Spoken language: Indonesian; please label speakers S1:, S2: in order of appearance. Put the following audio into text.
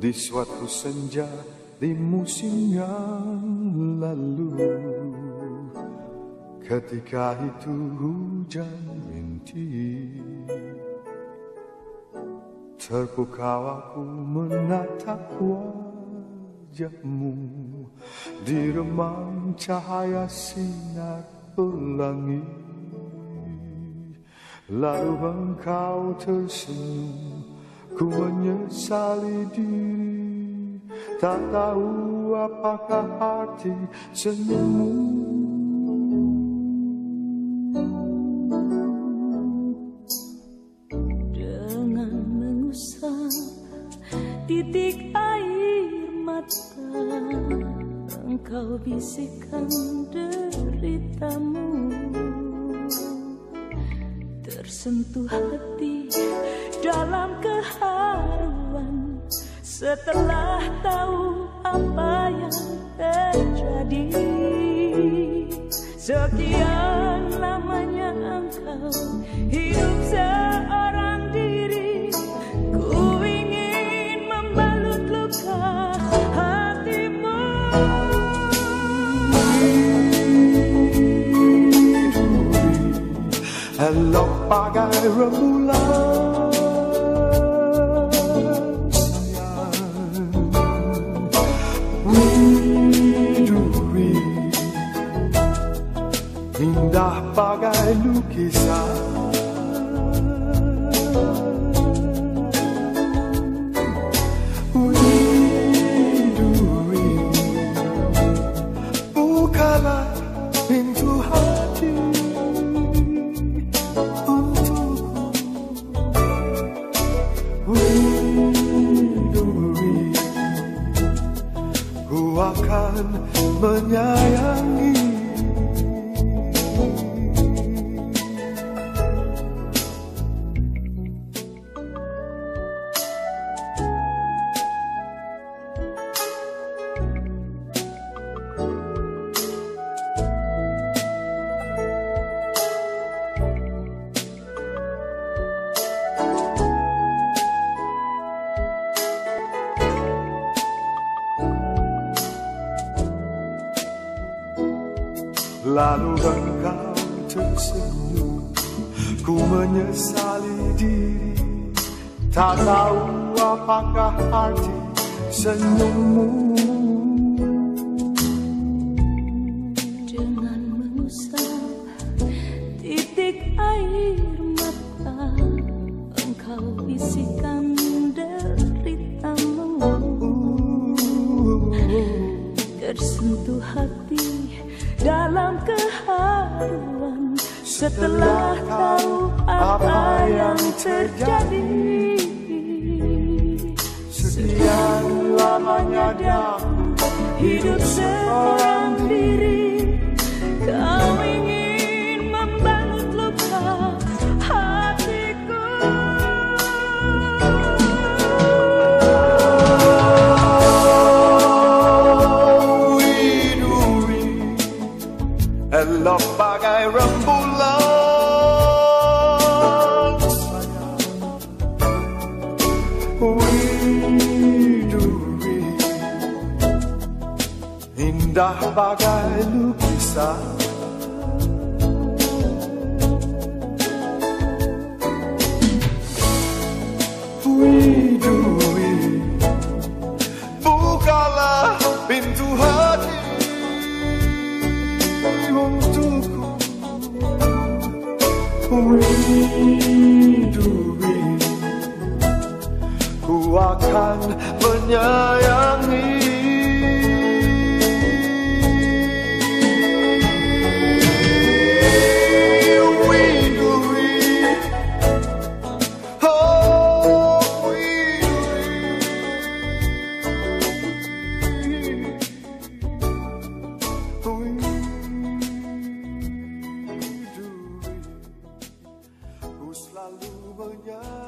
S1: di suatu senja di musim yang lalu. Ketika itu hujan rintik terpukau aku menatap wajahmu. Di remang cahaya sinar pelangi lalu engkau tersenyum ku menyesali diri. Tak tahu apakah arti senyummu.
S2: Dengan mengusap titik air mata engkau bisikkan deritamu. Tersentuh hati dalam keharuan setelah tahu apa yang terjadi sekian lamanya engkau hidup seorang diri. Ku ingin membalut luka hatimu.
S1: Elok bagai rembulan Kalukisa. Uindui ukala hati untukku. Ku akan menyayangi. Lalu engkau tersenyum. Ku menyesali diri. Tak tahu apakah arti senyummu.
S2: Dengan mengusap titik air mata engkau bisikan setelah tahu apa yang terjadi
S1: Sekian lamanya aku
S2: hidup seorang diri
S1: Elok bagai rembulan sayang Widuri Indah bagai lukisan vờ